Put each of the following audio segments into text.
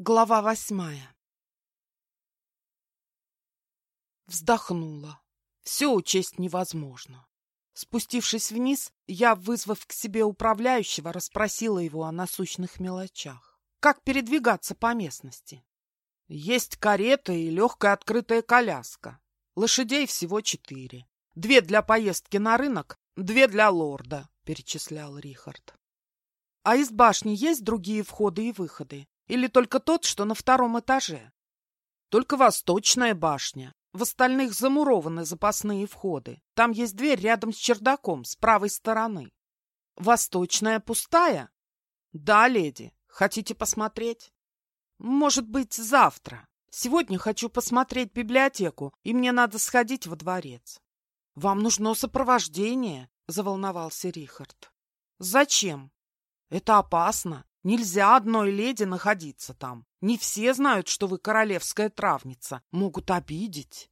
Глава восьмая Вздохнула. Все учесть невозможно. Спустившись вниз, я, вызвав к себе управляющего, расспросила его о насущных мелочах. Как передвигаться по местности? Есть карета и легкая открытая коляска. Лошадей всего четыре. Две для поездки на рынок, две для лорда, перечислял Рихард. А из башни есть другие входы и выходы? Или только тот, что на втором этаже? Только восточная башня. В остальных замурованы запасные входы. Там есть дверь рядом с чердаком, с правой стороны. Восточная пустая? Да, леди. Хотите посмотреть? Может быть, завтра. Сегодня хочу посмотреть библиотеку, и мне надо сходить во дворец. Вам нужно сопровождение, заволновался Рихард. Зачем? Это опасно. Нельзя одной леди находиться там. Не все знают, что вы королевская травница. Могут обидеть.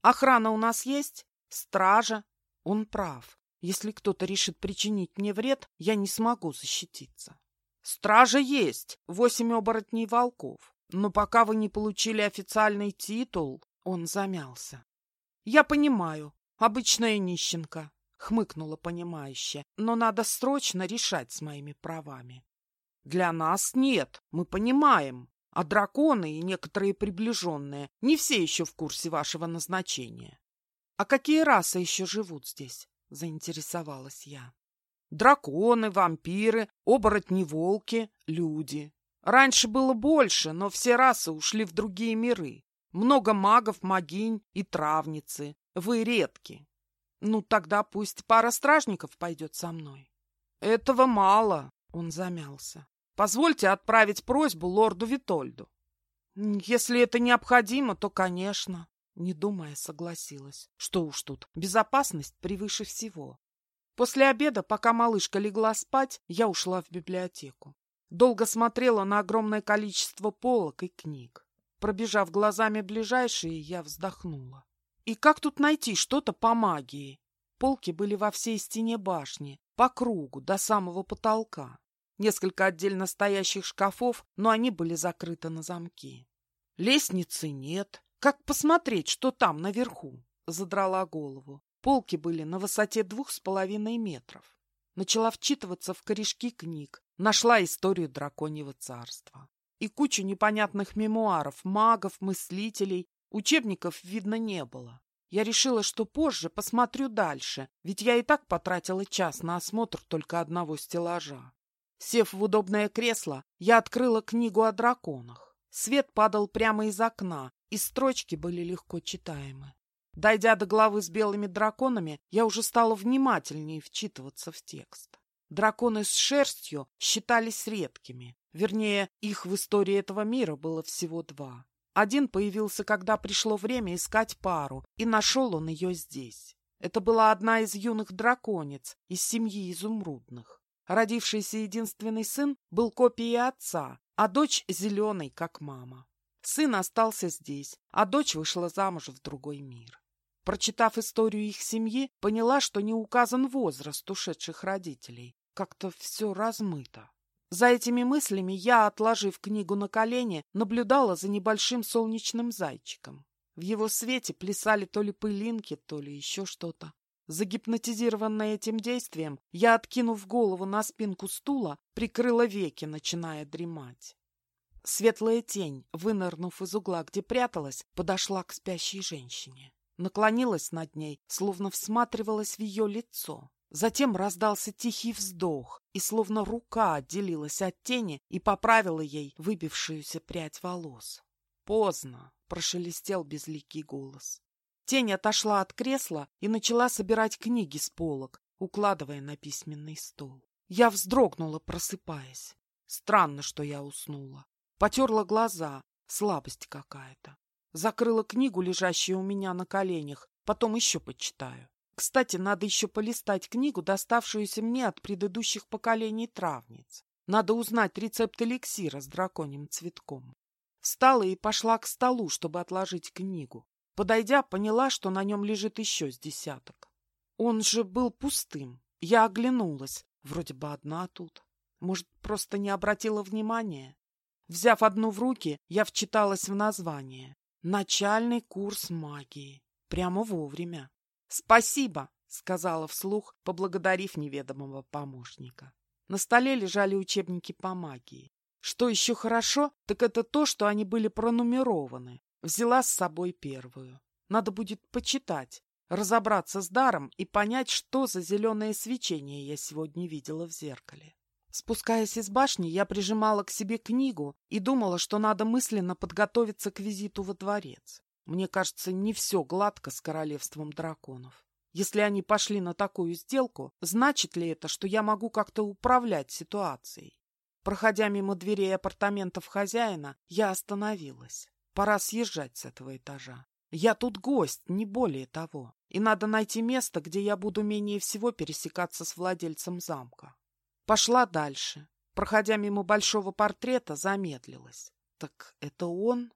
Охрана у нас есть? Стража? Он прав. Если кто-то решит причинить мне вред, я не смогу защититься. Стража есть. Восемь оборотней волков. Но пока вы не получили официальный титул, он замялся. Я понимаю. Обычная нищенка. Хмыкнула понимающе. Но надо срочно решать с моими правами. Для нас нет, мы понимаем. А драконы и некоторые приближенные не все еще в курсе вашего назначения. А какие расы еще живут здесь? Заинтересовалась я. Драконы, вампиры, оборотни-волки, люди. Раньше было больше, но все расы ушли в другие миры. Много магов, магинь и травницы. Вы редки. Ну, тогда пусть пара стражников пойдет со мной. Этого мало, он замялся. Позвольте отправить просьбу лорду Витольду. Если это необходимо, то, конечно. Не думая, согласилась. Что уж тут, безопасность превыше всего. После обеда, пока малышка легла спать, я ушла в библиотеку. Долго смотрела на огромное количество полок и книг. Пробежав глазами ближайшие, я вздохнула. И как тут найти что-то по магии? Полки были во всей стене башни, по кругу, до самого потолка несколько отдельно стоящих шкафов, но они были закрыты на замки. Лестницы нет. Как посмотреть, что там наверху? Задрала голову. Полки были на высоте двух с половиной метров. Начала вчитываться в корешки книг. Нашла историю драконьего царства. И кучу непонятных мемуаров, магов, мыслителей. Учебников видно не было. Я решила, что позже посмотрю дальше, ведь я и так потратила час на осмотр только одного стеллажа. Сев в удобное кресло, я открыла книгу о драконах. Свет падал прямо из окна, и строчки были легко читаемы. Дойдя до главы с белыми драконами, я уже стала внимательнее вчитываться в текст. Драконы с шерстью считались редкими. Вернее, их в истории этого мира было всего два. Один появился, когда пришло время искать пару, и нашел он ее здесь. Это была одна из юных драконец из семьи изумрудных. Родившийся единственный сын был копией отца, а дочь зеленой, как мама. Сын остался здесь, а дочь вышла замуж в другой мир. Прочитав историю их семьи, поняла, что не указан возраст ушедших родителей. Как-то все размыто. За этими мыслями я, отложив книгу на колени, наблюдала за небольшим солнечным зайчиком. В его свете плясали то ли пылинки, то ли еще что-то. Загипнотизированная этим действием, я, откинув голову на спинку стула, прикрыла веки, начиная дремать. Светлая тень, вынырнув из угла, где пряталась, подошла к спящей женщине. Наклонилась над ней, словно всматривалась в ее лицо. Затем раздался тихий вздох, и словно рука отделилась от тени и поправила ей выбившуюся прядь волос. «Поздно!» — прошелестел безликий голос. Тень отошла от кресла и начала собирать книги с полок, укладывая на письменный стол. Я вздрогнула, просыпаясь. Странно, что я уснула. Потерла глаза, слабость какая-то. Закрыла книгу, лежащую у меня на коленях, потом еще почитаю. Кстати, надо еще полистать книгу, доставшуюся мне от предыдущих поколений травниц. Надо узнать рецепт эликсира с драконьим цветком. Встала и пошла к столу, чтобы отложить книгу. Подойдя, поняла, что на нем лежит еще с десяток. Он же был пустым. Я оглянулась. Вроде бы одна тут. Может, просто не обратила внимания? Взяв одну в руки, я вчиталась в название. «Начальный курс магии». Прямо вовремя. «Спасибо!» — сказала вслух, поблагодарив неведомого помощника. На столе лежали учебники по магии. Что еще хорошо, так это то, что они были пронумерованы. Взяла с собой первую. Надо будет почитать, разобраться с даром и понять, что за зеленое свечение я сегодня видела в зеркале. Спускаясь из башни, я прижимала к себе книгу и думала, что надо мысленно подготовиться к визиту во дворец. Мне кажется, не все гладко с королевством драконов. Если они пошли на такую сделку, значит ли это, что я могу как-то управлять ситуацией? Проходя мимо дверей апартаментов хозяина, я остановилась. Пора съезжать с этого этажа. Я тут гость, не более того, и надо найти место, где я буду менее всего пересекаться с владельцем замка. Пошла дальше. Проходя мимо большого портрета, замедлилась. Так это он?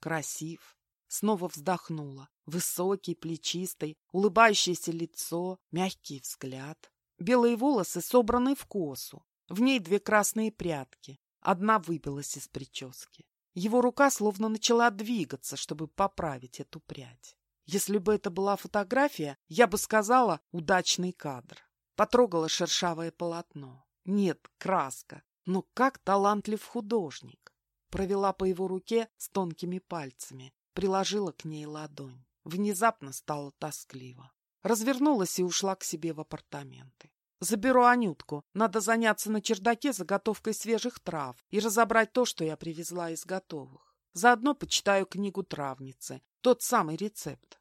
Красив. Снова вздохнула. Высокий, плечистый, улыбающееся лицо, мягкий взгляд. Белые волосы собраны в косу. В ней две красные прядки. Одна выбилась из прически. Его рука словно начала двигаться, чтобы поправить эту прядь. Если бы это была фотография, я бы сказала «удачный кадр». Потрогала шершавое полотно. Нет, краска. Но как талантлив художник. Провела по его руке с тонкими пальцами, приложила к ней ладонь. Внезапно стало тоскливо. Развернулась и ушла к себе в апартаменты. Заберу Анютку. Надо заняться на чердаке заготовкой свежих трав и разобрать то, что я привезла из готовых. Заодно почитаю книгу травницы, тот самый рецепт.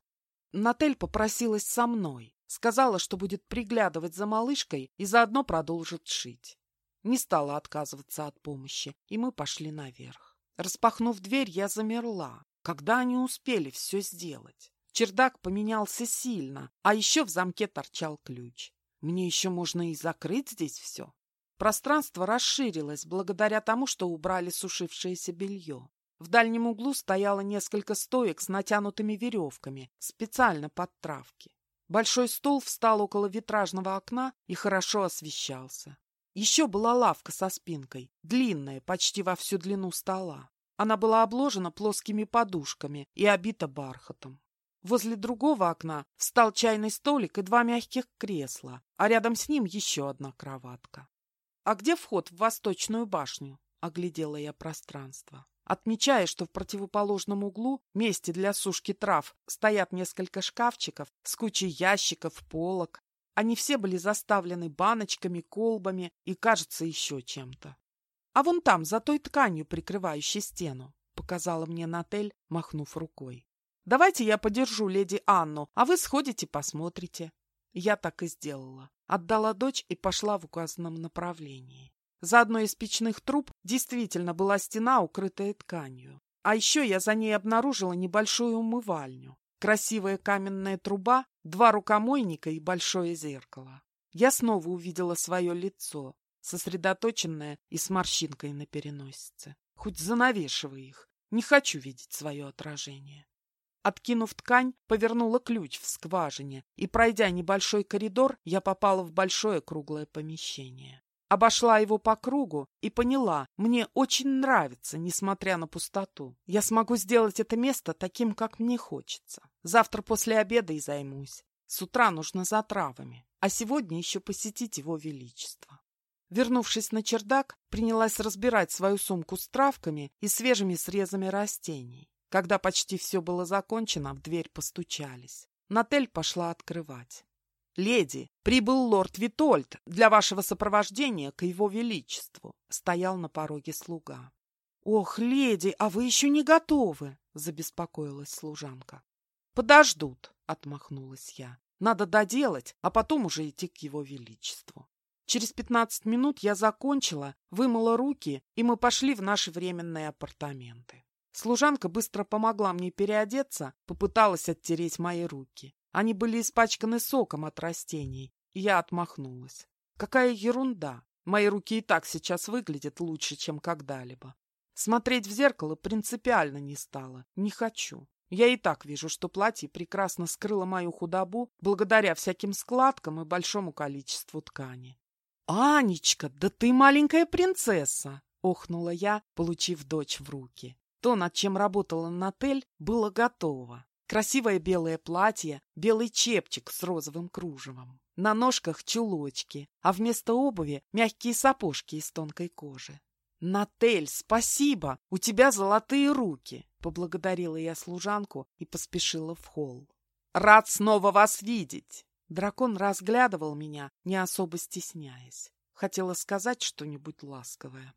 Натель попросилась со мной. Сказала, что будет приглядывать за малышкой и заодно продолжит шить. Не стала отказываться от помощи, и мы пошли наверх. Распахнув дверь, я замерла. Когда они успели все сделать? Чердак поменялся сильно, а еще в замке торчал ключ. Мне еще можно и закрыть здесь все. Пространство расширилось благодаря тому, что убрали сушившееся белье. В дальнем углу стояло несколько стоек с натянутыми веревками, специально под травки. Большой стол встал около витражного окна и хорошо освещался. Еще была лавка со спинкой, длинная, почти во всю длину стола. Она была обложена плоскими подушками и обита бархатом. Возле другого окна встал чайный столик и два мягких кресла, а рядом с ним еще одна кроватка. «А где вход в восточную башню?» — оглядела я пространство. Отмечая, что в противоположном углу, месте для сушки трав, стоят несколько шкафчиков с кучей ящиков, полок. Они все были заставлены баночками, колбами и, кажется, еще чем-то. «А вон там, за той тканью, прикрывающей стену», — показала мне Натель, махнув рукой. Давайте я подержу леди Анну, а вы сходите посмотрите. Я так и сделала. Отдала дочь и пошла в указанном направлении. За одной из печных труб действительно была стена, укрытая тканью. А еще я за ней обнаружила небольшую умывальню. Красивая каменная труба, два рукомойника и большое зеркало. Я снова увидела свое лицо, сосредоточенное и с морщинкой на переносице. Хоть занавешивай их, не хочу видеть свое отражение. Откинув ткань, повернула ключ в скважине, и, пройдя небольшой коридор, я попала в большое круглое помещение. Обошла его по кругу и поняла, мне очень нравится, несмотря на пустоту. Я смогу сделать это место таким, как мне хочется. Завтра после обеда и займусь. С утра нужно за травами, а сегодня еще посетить его величество. Вернувшись на чердак, принялась разбирать свою сумку с травками и свежими срезами растений. Когда почти все было закончено, в дверь постучались. Натель пошла открывать. «Леди, прибыл лорд Витольд для вашего сопровождения к его величеству», — стоял на пороге слуга. «Ох, леди, а вы еще не готовы!» — забеспокоилась служанка. «Подождут», — отмахнулась я. «Надо доделать, а потом уже идти к его величеству». Через пятнадцать минут я закончила, вымыла руки, и мы пошли в наши временные апартаменты. Служанка быстро помогла мне переодеться, попыталась оттереть мои руки. Они были испачканы соком от растений, и я отмахнулась. Какая ерунда! Мои руки и так сейчас выглядят лучше, чем когда-либо. Смотреть в зеркало принципиально не стало. Не хочу. Я и так вижу, что платье прекрасно скрыло мою худобу благодаря всяким складкам и большому количеству ткани. «Анечка, да ты маленькая принцесса!» — охнула я, получив дочь в руки. То, над чем работала Натель, было готово. Красивое белое платье, белый чепчик с розовым кружевом. На ножках чулочки, а вместо обуви мягкие сапожки из тонкой кожи. «Натель, спасибо! У тебя золотые руки!» Поблагодарила я служанку и поспешила в холл. «Рад снова вас видеть!» Дракон разглядывал меня, не особо стесняясь. Хотела сказать что-нибудь ласковое.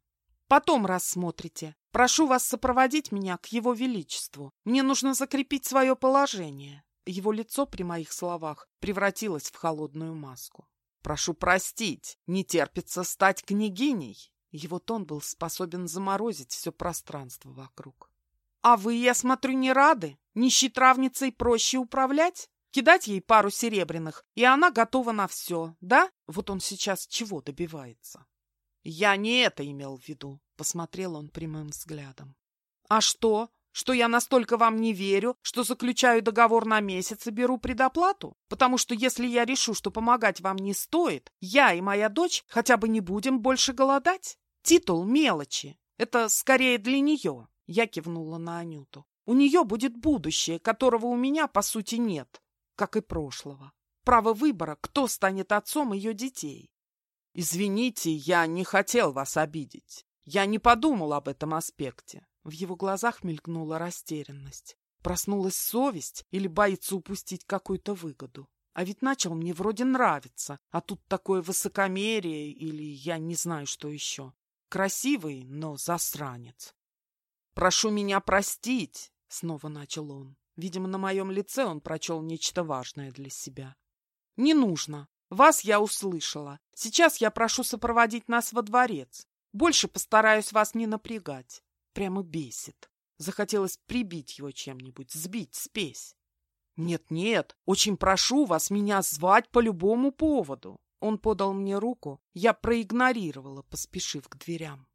Потом рассмотрите. Прошу вас сопроводить меня к его величеству. Мне нужно закрепить свое положение. Его лицо при моих словах превратилось в холодную маску. Прошу простить, не терпится стать княгиней. Его тон был способен заморозить все пространство вокруг. А вы, я смотрю, не рады? Нищей травницей проще управлять? Кидать ей пару серебряных, и она готова на все, да? Вот он сейчас чего добивается? «Я не это имел в виду», — посмотрел он прямым взглядом. «А что? Что я настолько вам не верю, что заключаю договор на месяц и беру предоплату? Потому что если я решу, что помогать вам не стоит, я и моя дочь хотя бы не будем больше голодать? Титул мелочи. Это скорее для нее». Я кивнула на Анюту. «У нее будет будущее, которого у меня, по сути, нет, как и прошлого. Право выбора, кто станет отцом ее детей. «Извините, я не хотел вас обидеть. Я не подумал об этом аспекте». В его глазах мелькнула растерянность. Проснулась совесть или боится упустить какую-то выгоду? А ведь начал мне вроде нравиться, а тут такое высокомерие или я не знаю, что еще. Красивый, но засранец. «Прошу меня простить», — снова начал он. Видимо, на моем лице он прочел нечто важное для себя. «Не нужно. Вас я услышала. Сейчас я прошу сопроводить нас во дворец. Больше постараюсь вас не напрягать. Прямо бесит. Захотелось прибить его чем-нибудь, сбить спесь. Нет-нет, очень прошу вас меня звать по любому поводу. Он подал мне руку, я проигнорировала, поспешив к дверям.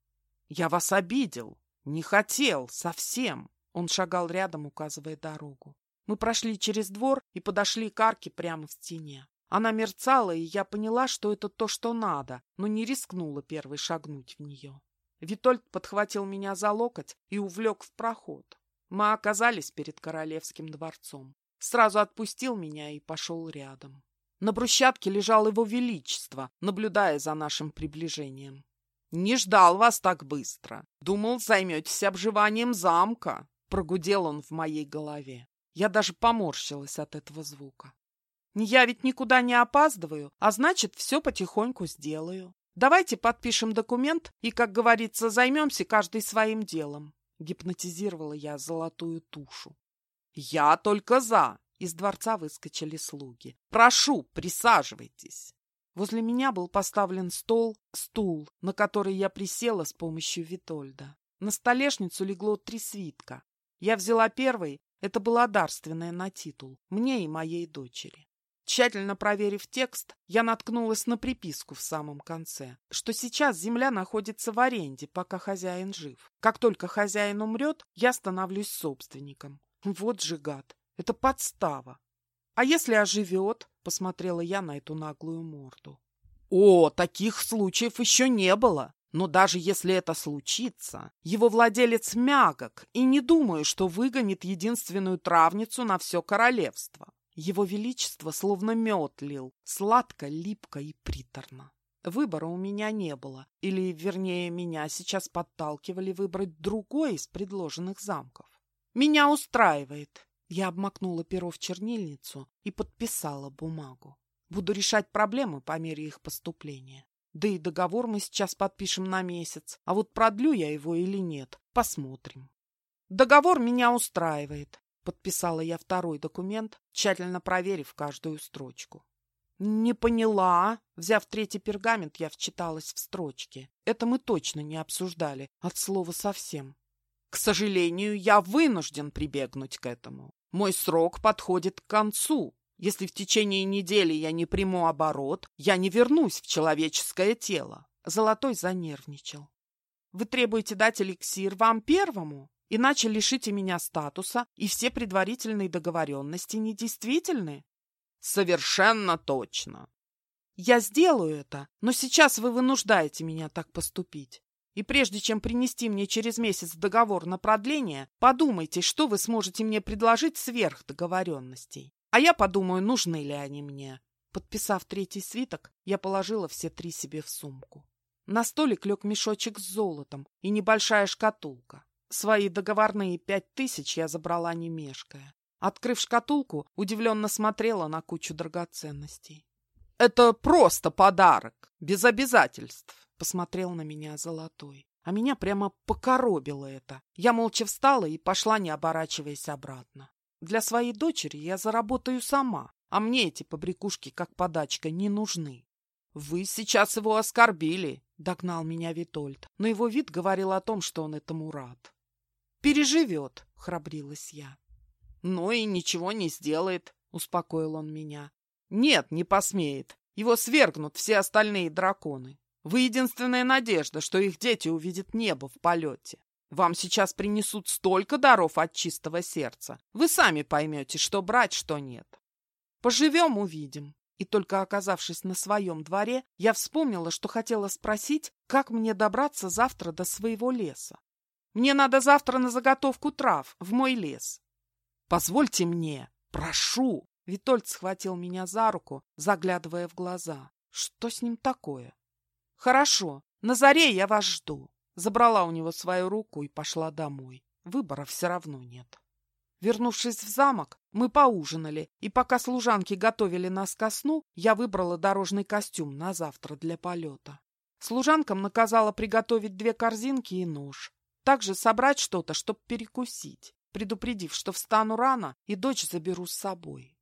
Я вас обидел. Не хотел, совсем. Он шагал рядом, указывая дорогу. Мы прошли через двор и подошли к арке прямо в стене. Она мерцала, и я поняла, что это то, что надо, но не рискнула первой шагнуть в нее. Витольд подхватил меня за локоть и увлек в проход. Мы оказались перед королевским дворцом. Сразу отпустил меня и пошел рядом. На брусчатке лежал его величество, наблюдая за нашим приближением. «Не ждал вас так быстро. Думал, займетесь обживанием замка», — прогудел он в моей голове. Я даже поморщилась от этого звука. Я ведь никуда не опаздываю, а значит, все потихоньку сделаю. Давайте подпишем документ и, как говорится, займемся каждый своим делом. Гипнотизировала я золотую тушу. Я только за. Из дворца выскочили слуги. Прошу, присаживайтесь. Возле меня был поставлен стол, стул, на который я присела с помощью Витольда. На столешницу легло три свитка. Я взяла первый, это была дарственная на титул, мне и моей дочери. Тщательно проверив текст, я наткнулась на приписку в самом конце, что сейчас земля находится в аренде, пока хозяин жив. Как только хозяин умрет, я становлюсь собственником. Вот же гад, это подстава. А если оживет? Посмотрела я на эту наглую морду. О, таких случаев еще не было. Но даже если это случится, его владелец мягок, и не думаю, что выгонит единственную травницу на все королевство. Его Величество словно мед лил, сладко, липко и приторно. Выбора у меня не было, или, вернее, меня сейчас подталкивали выбрать другой из предложенных замков. Меня устраивает. Я обмакнула перо в чернильницу и подписала бумагу. Буду решать проблемы по мере их поступления. Да и договор мы сейчас подпишем на месяц, а вот продлю я его или нет, посмотрим. Договор меня устраивает. Подписала я второй документ, тщательно проверив каждую строчку. «Не поняла». Взяв третий пергамент, я вчиталась в строчки. Это мы точно не обсуждали, от слова совсем. «К сожалению, я вынужден прибегнуть к этому. Мой срок подходит к концу. Если в течение недели я не приму оборот, я не вернусь в человеческое тело». Золотой занервничал. «Вы требуете дать эликсир вам первому?» Иначе лишите меня статуса, и все предварительные договоренности недействительны. Совершенно точно. Я сделаю это, но сейчас вы вынуждаете меня так поступить. И прежде чем принести мне через месяц договор на продление, подумайте, что вы сможете мне предложить сверх договоренностей. А я подумаю, нужны ли они мне. Подписав третий свиток, я положила все три себе в сумку. На столик лег мешочек с золотом и небольшая шкатулка. Свои договорные пять тысяч я забрала не мешкая. Открыв шкатулку, удивленно смотрела на кучу драгоценностей. — Это просто подарок, без обязательств. Посмотрел на меня золотой. А меня прямо покоробило это. Я молча встала и пошла, не оборачиваясь обратно. Для своей дочери я заработаю сама, а мне эти побрякушки, как подачка, не нужны. «Вы сейчас его оскорбили», — догнал меня Витольд, но его вид говорил о том, что он этому рад. «Переживет», — храбрилась я. «Ну и ничего не сделает», — успокоил он меня. «Нет, не посмеет. Его свергнут все остальные драконы. Вы единственная надежда, что их дети увидят небо в полете. Вам сейчас принесут столько даров от чистого сердца. Вы сами поймете, что брать, что нет. Поживем, увидим. И только оказавшись на своем дворе, я вспомнила, что хотела спросить, как мне добраться завтра до своего леса. Мне надо завтра на заготовку трав в мой лес. Позвольте мне, прошу. Витольд схватил меня за руку, заглядывая в глаза. Что с ним такое? «Хорошо, на заре я вас жду». Забрала у него свою руку и пошла домой. Выбора все равно нет. Вернувшись в замок, мы поужинали, и пока служанки готовили нас ко сну, я выбрала дорожный костюм на завтра для полета. Служанкам наказала приготовить две корзинки и нож. Также собрать что-то, чтобы перекусить, предупредив, что встану рано и дочь заберу с собой.